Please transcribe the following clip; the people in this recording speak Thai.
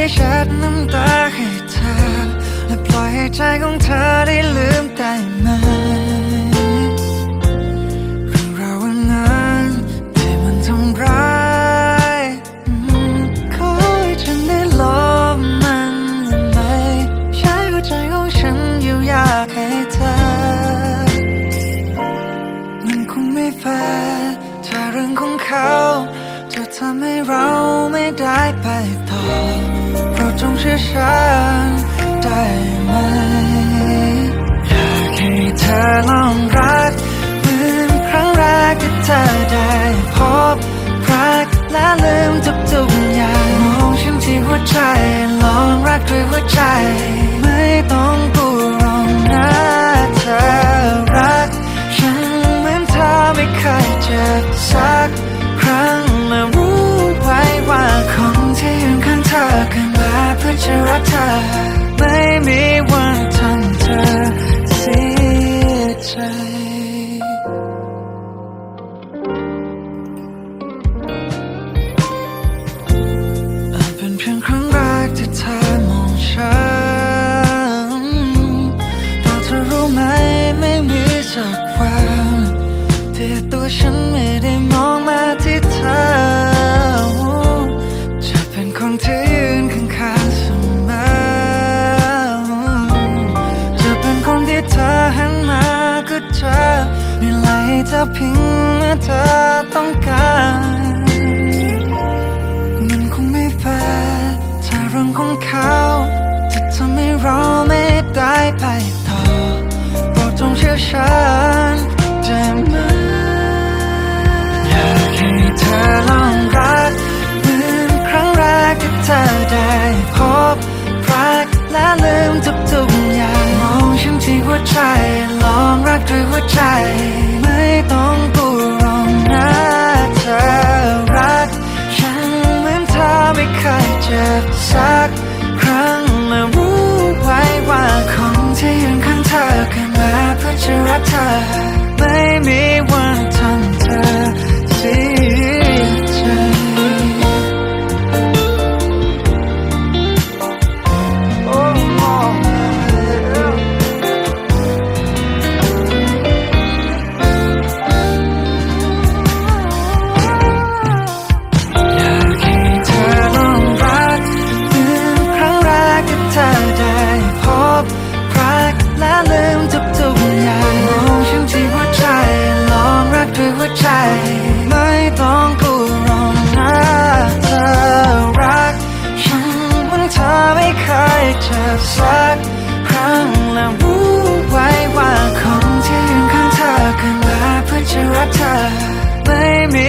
ได้เช็ดน้ำตาให้เธอ และปล่อยให้ใจของเธอได้ลืมได้ไหมเรื่องราวันนั้นที่มันทำร้ายขอให้ฉันได้ลบมันได้ไหมใช้หัวใจของฉันอยู่ยากให้เธอ มันคงไม่แฟร์ถ้าเรื่องของเขาจะทำให้เราไม่ได้ไปต่อ ฉันได้ไหม อยากให้เธอลองรัก เหมือนครั้งแรกที่เธอได้พบรักและลืมทุกๆอย่างมองฉันที่หัวใจ ลองรักด้วยหัวใจ ฉันรักเธอ ไม่มีวันทำเธอเสียใจ มีไหลเธอพิงเมื่อเธอต้องการ มันคงไม่แฟร์ถ้าเรื่องของเขาจะทำให้เราไม่ได้ไปต่อโปรดจงเชื่อฉันได้ไหมอยากให้เธอลองรักเหมือนครั้งแรกที่เธอได้พบรักและลืมทุกๆ หัวใจ ลองรักด้วยหัวใจ ไม่ต้องพูดหรอกนะเธอรัก ฉันเหมือนเธอไม่เคยเจ็บสักครั้งและรู้ไว้ว่าคนที่ยืนข้างเธอเกิดมาเพื่อจะรักเธอไม่ ธอได้พบพรักและลืมทุกทุกอย่างมองฉันที่หัวใจลองรักด้วยหัวใจ ไม่ต้องกลัวรองนะเธอรักฉันมันเธอไม่เคยเจอสักครั้งและรู้ไว้ว่าคงที่ยืนข้างเธอคือมาเพื่อจะรักเธอไม่มี